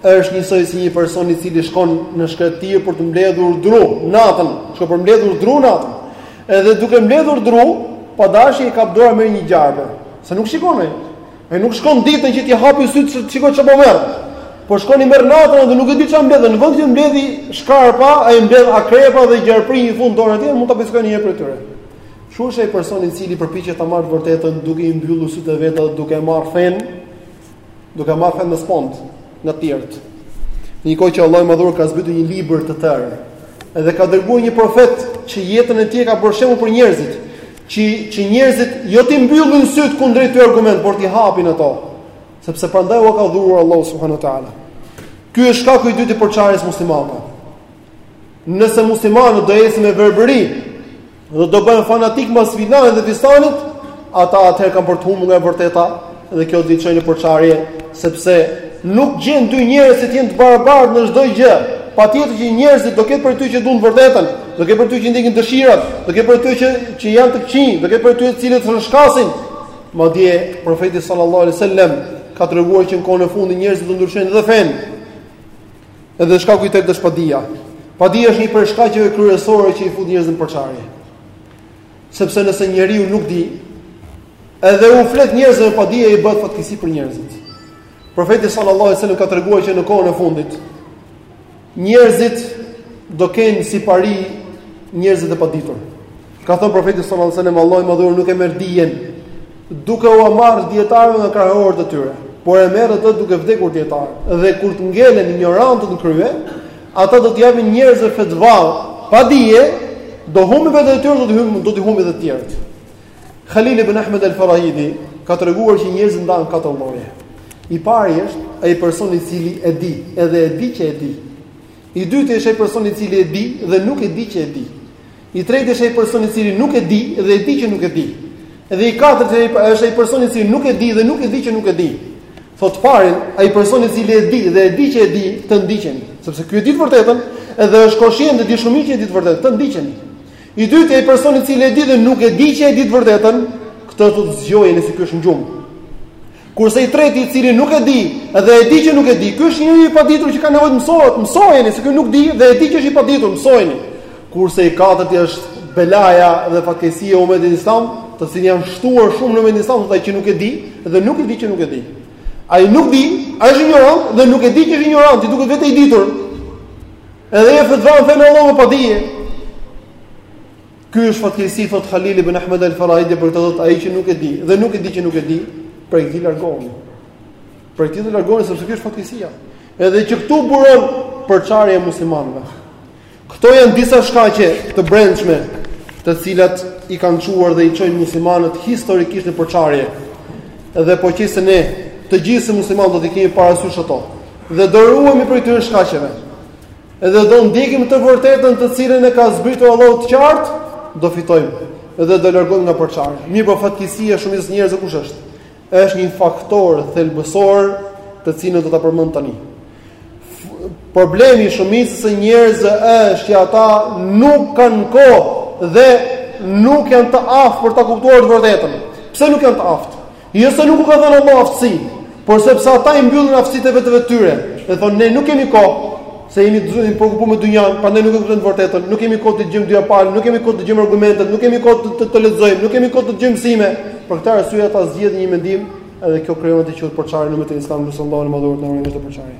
është njësoj si një person i cili shkon në shkretëtirë për të mbledhur dru natën, shkon për mbledhur dru natën. Edhe duke mbledhur dru, pa dashje i kap duart me një gjarpër, se nuk shikon ai. Ai nuk shkon ditën që t'i hapi sytë të shikojë çfarë po merr. Po shkon e merr natën dhe nuk e di çfarë mbledh. Në vend që të mbledhi shkarpa, ai mbledh akrepa dhe gjarprinj e fut dorën atje, mund ta pickojë njëri prej tyre. Kështu është ai person i cili përpiqet ta marrë të vërtetën duke i mbyllur sytë vetes dhe duke marrë fenë, duke marrë fenë me qesim nga të tjerët. Në një kohë që Allahu i madhëruar ka zbritur një libër të tërë. Edhe ka dërguar një profet që jetën e tij e ka bërë shembull për njerëzit. Që që njerëzit jo t'i mbyllin sytë kundrejt këtij argumenti, por t'i hapin ato, sepse prandaj ua ka dhuruar Allahu subhanahu wa taala. Ky është shkaku i dytë i përçarjes së muslimanëve. Nëse muslimanët do ecin me verbëri dhe do bëhen fanatikë mbas filanit dhe fistanit, ata atëherë kanë për të humbur nga e vërteta, Dhe kjo do t'i çojë në përçarje, sepse nuk gjen dy njerëz që të jenë të barabartë në çdo gjë. Patjetër që njerëzit do ketë prej tyre që duan të vërtetën, do ketë prej tyre që ndjekin dëshirat, do ketë prej tyre që që janë të këqinj, do ketë prej tyre të cilët rrëshqasin. Madje profeti sallallahu alaihi wasallam ka treguar që në kohën e fundit njerëzit do ndryshojnë edhe fenë. Edhe shkaku i tretë është padija. Padija është një prej shkaqeve kryesore që i fut njerëzit në përçarje. Sepse nëse njeriu nuk di, edhe u flet njerëzve pa dije ai bëhet fatkeqësi për njerëzit. Profeti sallallahu alajhi wasallam ka treguar që në kohën e fundit njerëzit do kenë si pari njerëzit e paditur. Ka thënë profeti sallallahu alajhi wasallam Allahu i madhëruar nuk e merr dijen duke ua marrë dijetarëve nga krahorët e tyre, por e merr atë duke vdekur dijetarët. Dhe kur të ngelen injorantët në krye, Ata do t'i japin njerëzve fetva pa dije, do humbin veten e tyre, do t'i humbin, do t'i humbin edhe të tjerët. Khalil ibn Ahmed al-Farahidi ka treguar që njerëzit ndahen katër lloje. I pari është ai person i cili e di, edhe e di që e di. I dyti është ai person i cili e di dhe nuk e di që e di. I treti është ai person i cili nuk e di dhe e di që nuk e di. Dhe i katërti është ai person i cili nuk e di dhe nuk e di që nuk e di. Thotë i pari, ai person i cili e di dhe e di që e di, këtë ndiqeni, sepse ky e di të vërtetën, edhe është koshient dhe i dishëm që e di të vërtetën, këtë ndiqeni. I dyti ai person i cili e di dhe nuk e di që e di të vërtetën, këtë thotë zgjojeni se ky është në gjumë. Kurse i treti i cili nuk e di dhe e di që nuk e di, ky është njeri i paditur që ka nevojë të mësohet, mësojeni se ky nuk di dhe e di që është i paditur, mësojeni. Kurse i katërti është belaja dhe fatkeqësia e umetit islam, të cilët janë shtuar shumë në umetin islam ai që nuk e di dhe nuk e di që nuk e di. Ai nuk di, ai është injorant dhe nuk e di që është injorant, i duket vetja i ditur. Edhe jep fetva në fenë e Allahut pa dije. Ky është fatkeqësi thotë Halil bin Ahmed al-Farahidi për këtë thotë ai që nuk e di dhe nuk e di që nuk e di, prej këtij largohuni. Prej këtij largohuni sepse ky është fatkeqësia. Edhe që këtu buron përçarja e muslimanëve. Këto janë disa shkaqe të brendshme, të cilat i kanë çuar dhe i çojnë muslimanët historikisht në përçarje. Edhe po qe se ne të gjithë si muslimanë do t'i kemi parasysh ato dhe do ruhemi prej këtyre shkaqeve. Edhe do ndjekim të vërtetën të cilën e ka zbritur Allahu të qartë, do fitojmë. Edhe do largohemi nga përçarja. Mirëpo fatkeqësia e shumicës së njerëzve kush është? Është një faktor thelbësor, të cilin do ta përmend tani. Problemi i shumicës së njerëzve është që ata nuk kanë kohë dhe nuk janë të aftë për ta kuptuar të vërtetën. Pse nuk janë të aftë? Jo se nuk u ka dhënë Allah aftësi, por sepse ata i mbyllin aftësitë e veteve të tyre. Dhe thonë ne nuk kemi kohë, se jemi të zënë të preokupuar me dynjan, prandaj nuk e kuptojmë të vërtetën, nuk kemi kohë t'i dëgjojmë të dyja palët, nuk kemi kohë të dëgjojmë argumentet, nuk kemi kohë të të, të lexojmë, nuk kemi kohë të dëgjojmë mësime. Për këtë arsye ata zgjedhin një mendim, edhe kjo krijon pastaj përçarje në umetin islam lusim Allahun mos na bëjë të përçarë.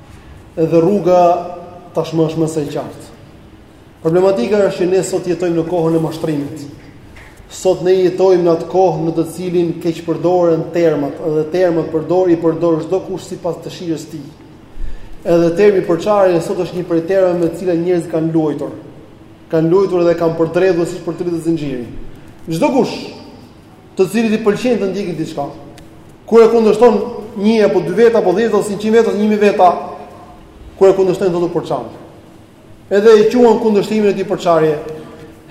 Edhe rruga tashmë është më së qartë. Problematika është që ne sot jetojmë në kohën e mashtrimit. Sot ne jetojmë në atë kohë në të cilin keqpërdoren termat, edhe termat përdor i përdor çdokush sipas dëshirës së tij. Edhe termi përçarje sot është një prej termave me të cilat njerëzit kanë luajtur. Kanë luajtur dhe kanë përdredhur siç përdridhet zinxhiri. Çdokush të cilit i pëlqen të ndjekë diçka. Kur e kundërshton një apo dy veta apo 10 ose 100 veta ose 1000 veta, kur e kundërshton thotë ti përçan. Edhe e quan kundërshtimin e tij përçarje.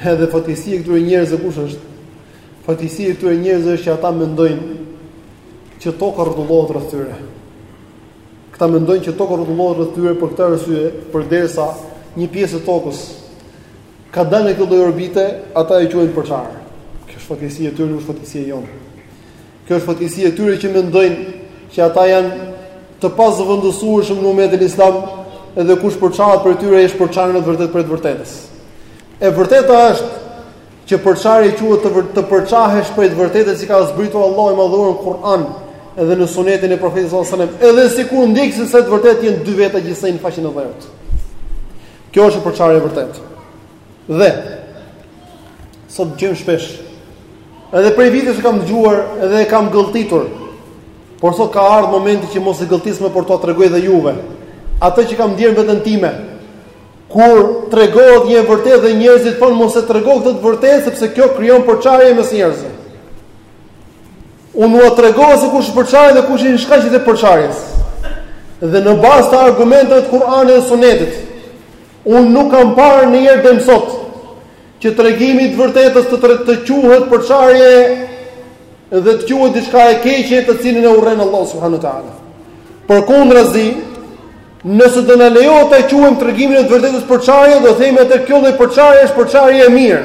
Edhe fatkeqësi e këtyre njerëzve kush është? Fatkeqësi e këtyre njerëzve është që ata mendojnë që toka rrotullohet rreth tyre. Këta mendojnë që toka rrotullohet rreth tyre për këtë arsye, përderisa një pjesë e tokës Ka dalë në këtë lloj orbite, ata e quajnë përçarje. Kjo është fatkeqësi e tyre, nuk është fatkeqësi e jonë. Kjo është fatkeqësi e tyre që mendojnë që ata janë të pazëvendësueshëm në umetin islam dhe kush përçahet prej tyre është përçarë në të vërtetë prej të vërtetës. E vërteta është që përçarje quhet të, të përçahesh prej të vërtetës që ka zbritur Allahu i Madhuar në Kur'an edhe në sunetin e profetit sallallahu alajhi wasallam edhe sikur ndjekësit e së vërtetës janë dy veta gjithsej në faqen e dheut Kjo është përçarje e vërtetë. Dhe, sot dëgjojmë shpesh, edhe prej vitesh e kam dëgjuar, edhe e kam gëlltitur, por sot ka ardhë momenti që mos e gëlltis më por t'ua tregoj dhe juve, atë që kam ndjerë veten time, kur tregohet një e vërtetë dhe njerëzit thonë mos e trego këtë të vërtetë, sepse kjo krijon përçarje mes njerëzve. Unë ua tregova se kush është përçarja dhe kush ishin shkaqet e përçarjes. Dhe në bazë të argumenteve të Kur'anit dhe Sunetit, unë nuk kam parë në jetë deri më sot, që tregimi i të vërtetës të, të, të quhet përçarje dhe të quhet diçka e keqe të cilin e urren Allahu subhanahu wa taala. Përkundrazi, Nëse do na lejohet ta quajmë tregimin e të vërtetës përçarje, do themi atëherë kjo lloj përçarje është përçarje e mirë.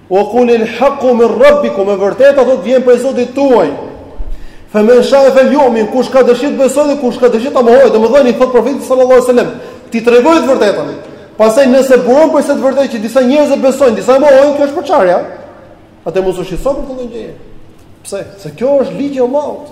Wa qul il haqqu min rabbikum, e vërteta thotë vjen prej Zotit tuaj. Fa men sha'a falyu'min, kush ka dëshirë të besojë dhe kush ka dëshirë ta mohojë, domethënë i thotë profetit sallallahu alaihi wasallam, ti tregoje të vërtetën. Pastaj nëse buron prej kësaj të vërtete që disa njerëz e besojnë, disa e mohojnë, kjo është përçarja. Atëherë mos u shqetëso për këtë gjë. Pse? Se kjo është ligji i Allahut.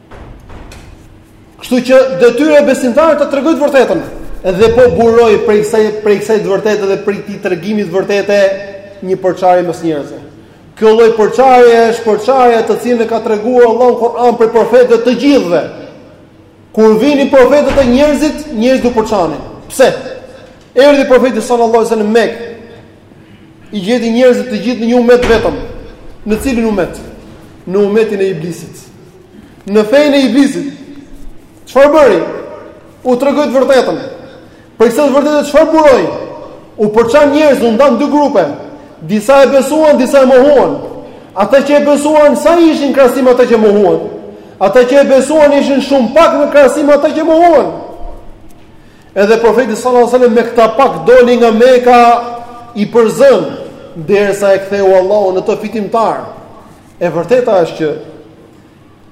Kështu që detyra e besimtarit të tregojë të vërtetën. Dhe po buroi prej kësaj prej kësaj të vërtete dhe prej këtij tregimi të vërtetë një përçarje mes njerëzve. Kjo lloj përçarje është përçarja të cilën e ka treguar Allahu Kur'an prej profetëve të gjithëve. Kur vinin profetët te njerëzit, njerëzit u përçanin. Pse? Erdhi profeti sallallahu alajhi wasallam në Mekë. i gjeti njerëzit të gjithë në një umet vetëm. Në cilin umet? Në umetin e iblisit. Në fenë e iblisit. Çfarë bëri? U tregoi të vërtetën. Prej kësaj të vërtete çfarë buroi? U përçanë njerëzit, u ndanë dy grupe. Disa e besuan, disa e mohuan. Ata që e besuan, sa ishin krahasim ata që e mohuan? Ata që e besuan ishin shumë pak në krahasim ata që e mohuan. Edhe Profeti sallallahu alajhi wasallam me këta pak doli nga Meka i përzënë, derisa e ktheu Allahu në të fitimtar. E vërteta është që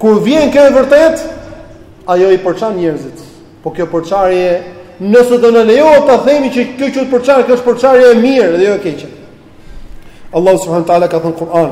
kur vjen kjo e vërtetë, ajo i përçan njerëzit. Po kjo përçarje, nëse do na lejohet ta themi që kjo që u përçanë, kjo është përçarje e mirë dhe jo e keqe. Allahu subhanahu wa taala ka thënë Kur'an,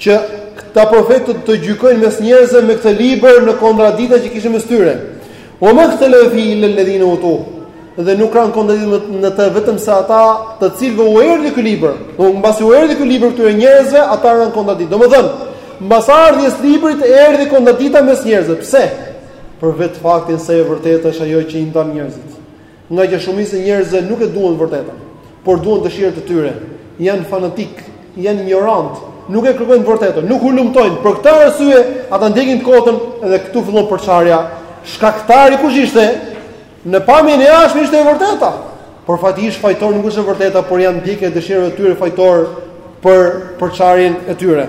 që këta profetë të gjykojnë mes njerëzve me këtë libër në kontradiktat që kishin mes tyre. Wa makhtalafa fihi illa alladhina utu. Dhe nuk ranë në kontradiktë në të vetëm se ata të cilëve u erdhi ky libër. Do mbasi u erdhi ky libër këtyre njerëzve, ata ranë në kontradiktë. Domethënë, mbas ardhjes së librit erdhi kontradikta mes njerëzve. Pse? Për vetë faktin se e vërteta është ajo që i ndan njerëzit. Nga që shumica e njerëzve nuk e duan të vërtetën, por duan dëshirat e tyre, janë fanatikë, janë injorantë, nuk e kërkojnë të vërtetën, nuk hulumtojnë. Për këtë arsye, ata ndjekin të kotën dhe këtu fillon përçarja. Shkaktari kush ishte? Në pamjen e jashtme ishte e vërteta. Por faktikisht fajtor nuk është e vërteta, por janë ndjekja e dëshirave të tyre fajtor për përçarjen e tyre.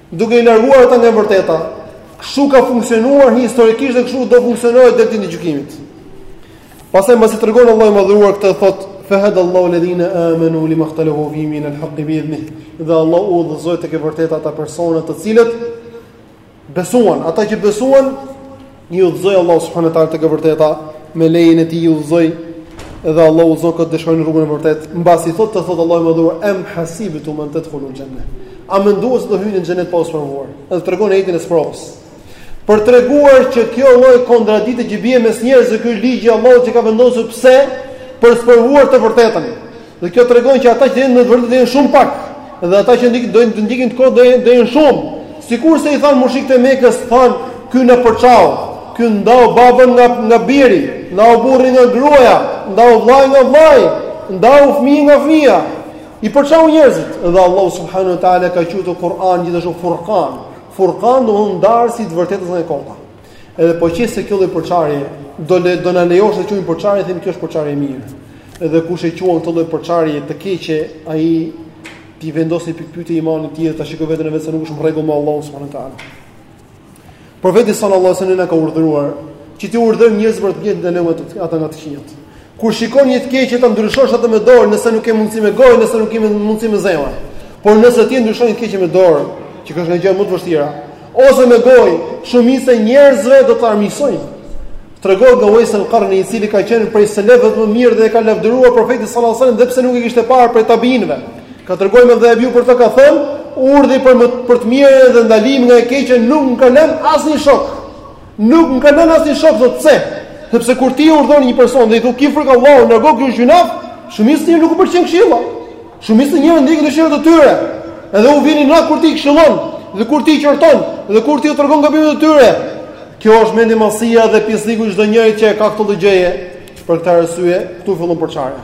Duke i larguar ata nga e vërteta. Kështu ka funksionuar historikisht dhe kështu do funksionojë deri në ditën e gjykimit. Pastaj mbasi e tregon Allahu i madhëruar këtë thot fahad Allahu alladhina amanu lima ikhtalafu fihi min alhaq bi idhnih dhe Allahu i udhëzoi tek e vërteta ata persona të cilët besuan ata që besuan I udhëzoi Allahu subhanahu wa taala tek e vërteta, me lejen e Tij i udhëzoi dhe Allahu udhëzon kë të dëshirojë në rrugën e vërtetë. Mbasi e thotë këtë thotë Allahu i madhëruar, "Em hasibtum an tadkhulul janna." A menduat se do hyni në xhenet pa u sprovuar? Edhe tregon ajetin e sprovës. Për treguar që kjo lloj kontradikte që bie mes njerëzve ky ligj i Allahut që ka vendosur pse për të sprovuar të vërtetën. Dhe kjo tregon që ata që do jenë në të vërtetë do jenë shumë pak, dhe ata që ndjekin do të ndjekin të kotën do të jenë shumë. Sikurse i thanë mushrikët e Mekës, thanë, Ky na përçau, ky ndau babën nga nga biri, ndau burrin nga gruaja, ndau vëllain nga vëllai, ndau fëmijën nga fëmija. I përçau njerëzit dhe Allahu subhanahu wa taala e ka quajtur Kur'anin gjithashtu Furqan. Furqan domethënë ndarësi i të vërtetës nga e kota. Edhe po qe se kjo lloj përçarje do le, do na lejosh ta quajmë përçarje, themi kjo është përçarje e mirë. Edhe kush e quan këtë lloj përçarje të keqe, ai t'i vendosë një pikëpyetje imanit të tij dhe ta shikojë veten e vet se nuk është në rregull me Allahun subhanuhu teala. Profeti sallallahu alajhi wasallam na ka urdhëruar që t'i urdhërojmë njerëzit për të mirë dhe t'i ndalojmë ata nga të këqijat. Kur shikon një të keqe ta ndryshosh atë me dorë, nëse nuk ke mundësi me gojë, nëse nuk ke mundësi me zemër. Por nëse ti ndryshon një të keqe me dorë, që është nga gjërat më të vështira, ose me gojë, shumica e njerëzve do të armiqësojnë. Tregohet nga Uais al-Qarni, i cili ka qenë prej selefëve më të mirë dhe e ka lavdëruar profeti sallallahu alajhi wasallam, edhe pse nuk e kishte parë prej tabiinëve. Ka treguar imam Dhehebiu për të ka thënë, urdhri për më, për të mirën dhe ndalimi nga e keqja nuk më ka lënë asnjë shok. Nuk më ka lënë asnjë shok thot pse? Sepse kur ti urdhon një person dhe i thua ki frikë Allahu, largohu nga ky gjynaf, shumicës së njerëzve nuk u pëlqen këshilla. Shumica e njerëzve ndjekin dëshirat e tyre. Edhe u vjen inat kur ti i këshillon dhe kur ti i qorton dhe kur ti u tregon gabimet e tyre. Kjo është mendjemadhësia dhe pisliku i çdo njeriu që e ka këtë lloj gjëje. Për këtë arsye, këtu fillon përçarja.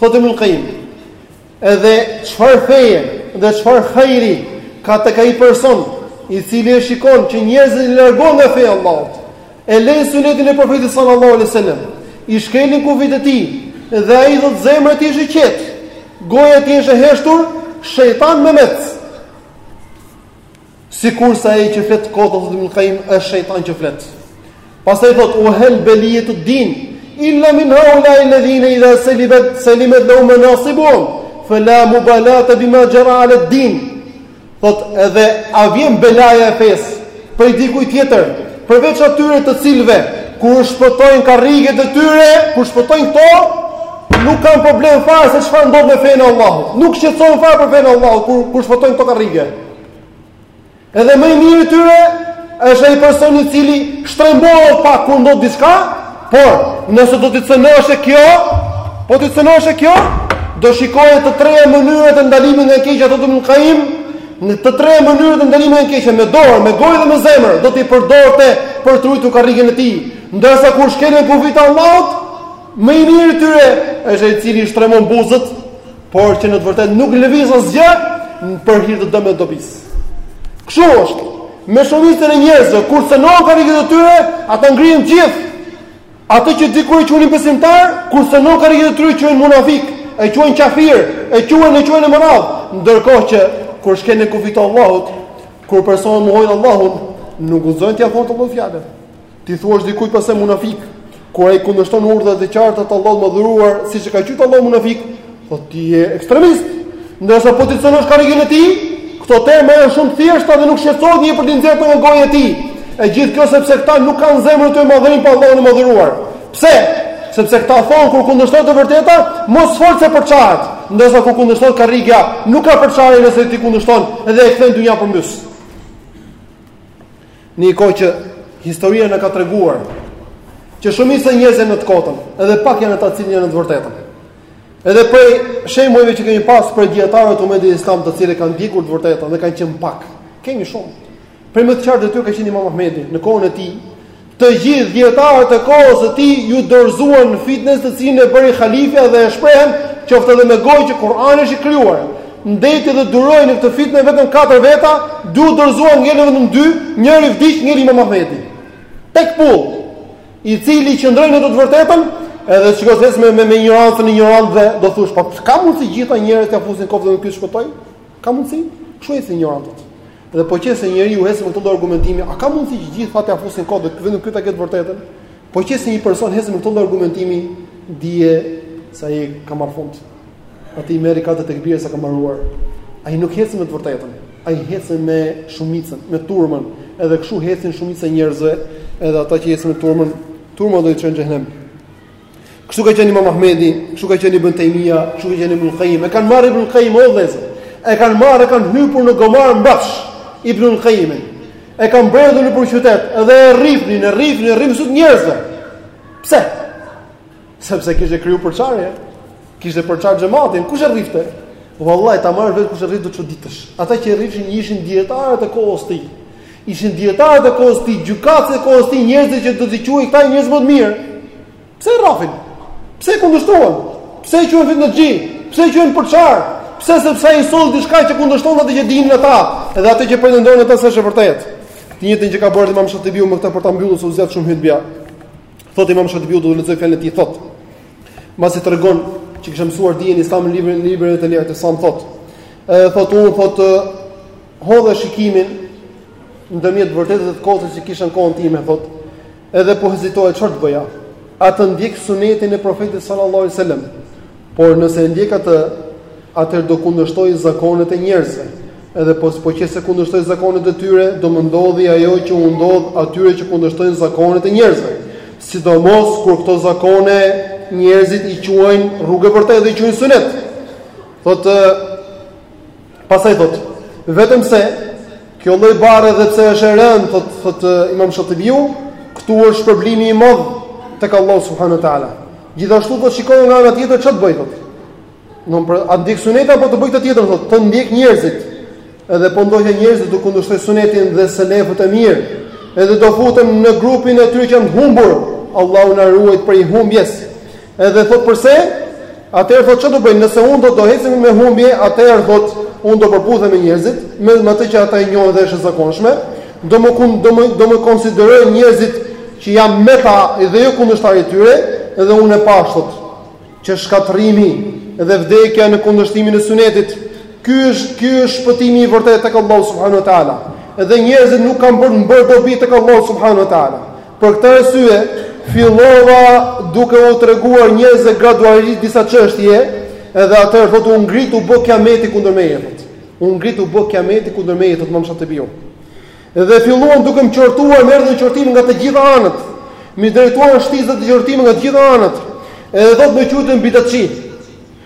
Thotë Ibnul Qayyim, Edhe çfarë feje dhe çfarë hajri ka tek ai person i cili e shikon që njerëzit i largojnë nga feja e Allahut, e lënë sunetin e Profetit sallallahu alaihi wasallam, i shkelin kufijtë e tij dhe ai thotë zemra e tij është e qetë, goja e tij është e heshtur, shejtan memec. Sikurse ai që flet kot thotë Ibnul Qayyim është shejtan që flet. Pastaj thotë u hel beliet din illa min haula alladhina idha salibat salimat lahum nasibun fala mubalat bima jara ala din. Thotë edhe a vjen belaja e fesë prej dikujt tjetër përveç atyre të cilëve kur shpëtojnë karriget e tyre, kur shpëtojnë këto, nuk kanë problem fare se çfarë ndodh me fenë e Allahut. Nuk shqetësohen fare për fenë e Allahut kur kur shpëtojnë këto karriget. Edhe më i miri i tyre është ai person i cili shtrembohet pak kur ndodh diçka, por nëse do t'i cenoshe kjo, po t'i cenoshe kjo, do shikoje të treja mënyrat e ndalimit nga e keqja, thotë Ibnul Qayyim, të treja mënyrat e ndalimit nga e keqja me dorë, me gojë dhe me zemër, do t'i përdorte për të ruajtur karrigen e tij. Ndërsa kur shkelen kufijtë e Allahut, më i miri i tyre është ai i cili shtrembon buzët, por që në të vërtetë nuk lëviz asgjë për hir të dëmit e dobisë. Kështu është. Me shumicën e njerëzve kur cenohen karriget e tyre, ata ngrihen gjithë. Atë që dikur e quanin besimtar, kur cenohen karriget e tyre e quajnë munafik, e quajnë qafir, e quajnë e quajnë e me radhë, ndërkohë që kur shkelen kufijtë e Allahut, kur personi mohon Allahun, nuk guxojnë t'ia thonë këto lloj fjalësh. T'i thuash dikujt pastaj munafik, kur ai kundërshton urdhrat e qarta të Allahut të madhëruar, siç e ka quajtur Allahu munafik, thonë ti je ekstremist. Ndërsa po t'i cenosh karrigen e tij, këto terma janë shumë të thjeshta dhe nuk shqetësohet një për t'i nxjerrë nga goja e tij. E gjithë kjo sepse këta nuk kanë në zemër madhërim për Allahun e madhëruar. Pse? Sepse këta thonë kur kundërshtohet e vërteta, mos fol se përçahet. Ndërsa kur kundërshtohet karrigia, nuk ka përçarje nëse ti kundërshton dhe e kthen dynjanë përmbys. Në një kohë që historia na ka treguar që shumica e njerëzve janë në të kotën, edhe pak janë ata të cilët janë në të vërtetën. Edhe prej shembujve që kemi pasur prej dijetarëve të umetit islam, të cilët kanë ndjekur të vërtetën dhe kanë qenë pak. Kemi shumë. Prej më të qartëve të tyre ka qenë Imam Ahmedi në kohën e tij. Të gjithë dijetarët e kohës së tij iu dorëzuan fitnes të cilën e bëri halifja dhe e shprehën qoftë edhe me gojë që Kur'ani është i krijuar. Mbeti dhe duroi në këtë fitne vetëm katër veta, dy u dorëzuan ngelën vetëm dy, njëri vdiq ngeli Imam Ahmedi. Tek pull, i cili qëndroi në të të vërtetën, edhe sikur t'ecësh me me injorancën e injorantëve, do thosh po ka mundsi gjitha njerëzit ja fusin kot dhe ky shpëtoi? Ka mundsi? Kështu ecin injorantët. Dhe po qe se njeriu ecën me këtë argumentimi, a ka mundsi që gjithë ata ja fusin kot dhe vetëm ky ta ketë vërtetën? Po qe se një person ecën me këtë argumentimi, dije se ai ka marrë fund. Atij merri katër tekbire se ka mbaruar. Ai nuk ecën me të vërtetën. Ai ecën me shumicën, me turmën. Edhe kështu ecën shumica e njerëzve, edhe ata që ecën me turmën, turma do t'i çojë në xhehenem. Kështu ka qenë Imam Ahmedi, kështu ka qenë Ibn Taymija, kështu ka qenë Ibn Qayyim. E kanë marrë Ibn Qayyim o vllezër, e kanë marrë, e kanë hypur në gomar mbrapsht Ibn Qayyimin. E kanë bredhur nëpër qytet, edhe e rrifnin, e rrifnin, e rrifnin syt njerëzve. Pse? Sepse kishte kriju përçarje, kishte përçar xhamatin, kush e rrifte? Wallahi ta marrësh vesh kush e rrifte do çuditësh. Ata që e rrifshin ishin dietarët e kohës tij. Ishin dietarët e kohës tij, gjykatësit e kohës tij, njerëzit që do të quajë këta njerëz më të mirë. Pse e rrafin? Pse e kundërshtojnë? Pse e quajnë fitnexhi? Pse e quajnë përçar? Pse sepse ai solli diçka që kundërshton atë që dinë ata, edhe atë që pretendojnë ata se është e vërtetë. Të njëjtën gjë ka bërë Imam Shatibiu me këtë për ta mbyllur se u zgjat shumë hutbia. Thotë Imam Shatibiu do të lexoj fjalën e tij thotë. Masi tregon që kishte mësuar dijen e Islamit në librin e vet El Itisam thotë. Edhe thotë unë thotë hodha shikimin ndërmjet vërtetës dhe të kotës që kisha në kohën time thotë. Edhe po hezitoja çfarë të bëja. A të ndjek sunetin e profetit sallallahu alajhi wasallam. Por nëse e ndjek atë, atëherë do kundërshtoj zakonet e njerëzve. Edhe po po qe se kundërshtoj zakonet e tyre, do më ndodhi ajo që u ndodh atyre që kundërshtojnë zakonet e njerëzve. Sidomos kur këto zakone njerëzit i quajnë rrugë e vërtetë dhe i quajnë sunet. Thotë Pastaj thotë, vetëm se kjo lloj barre dhe pse është e rëndë, thotë thot, Imam Shatibiu, këtu është shpërblimi i madh tek Allahu subhanahu wa taala. Gjithashtu do shikojmë nga ana tjetër ç'të bëj thotë. Nuk për a ndjek sunetin apo të bëj këtë tjetër thotë, të ndjek njerëzit. Edhe po ndoqja njerëzit do kundërshtoj sunetin dhe selefët e mirë. Edhe do futem në grupin e atyre që janë të humbur. Allahu na ruajt prej humbjes. Edhe thot përse? Atëherë thot çfarë do bëj? Nëse unë do të ecem me humbje, atëherë thot unë do përputhem me njerëzit, me atë që ata e njohin dhe është e zakonshme, do më do më do më konsiderojnë njerëzit që jam me ta dhe jo kundërshtari i tyre, edhe unë e pash thot që shkatërrimi dhe vdekja në kundërshtimin e sunetit. Ky është ky është shpëtimi i vërtetë tek Allahu subhanahu wa taala. Edhe njerëzit nuk kanë për më bërë dobi tek Allahu subhanahu wa taala. Për këtë arsye, fillova duke u treguar njerëzve gradualisht disa çështje, edhe atëherë thotë u ngrit u bë kijameti kundër meje. U ngrit u bë kijameti kundër meje, thotë Imam Shatibiu. Dhe filluan duke më qortuar, më erdhën qortime nga të gjitha anët. M'i drejtuan shtizat e qortimit nga të gjitha anët. Edhe thotë më quajtën bidatçi.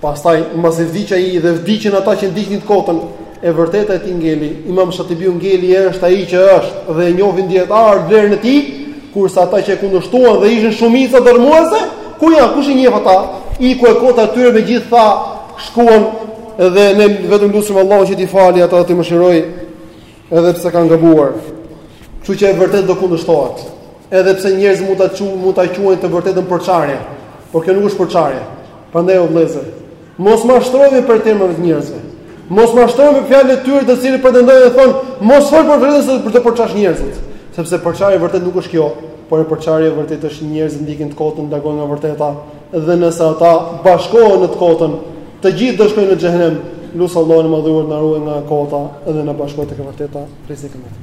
Pastaj, mbasi vdiq ai dhe vdiqën ata që ndiqnin të kotën, e vërteta e tij ngeli, Imam Shatibiu ngeli, është ai që është dhe e njohin dijetarët vlerën e tij, kurse ata që e kundërshtuan dhe ishin shumica dërrmuese, ku janë, kush i njeh ata? Iku e kota e tyre me gjithë ta, shkuan dhe ne vetëm lusim Allahun që t'i fali ata dhe t'i mëshirojë. Edhe pse kanë gabuar. Kështu që e vërteta do kundërshtohet. Edhe pse njerëzit mund ta quajnë, mund ta quajnë të vërtetën përçarje, por kjo nuk është përçarje. Prandaj o vëllezër, mos mashtrohemi me pretendimet e njerëzve. Mos mashtrohemi me fjalët e tyre të cilët pretendojnë e thonë, mos fol për vërtetën sepse do përçash njerëzit, sepse përçarja e vërtetë nuk është kjo, por e përçarja e vërtetë është njerëzit ndjekin të kotën, largohen nga vërteta, Dhe nëse ata bashkohen në të kotën, të gjithë do shkojnë në xhehenem. Lus Allahun e Madhëruar na ruajë nga e kota dhe na bashkojë tek e vërteta. Rrezik i madh.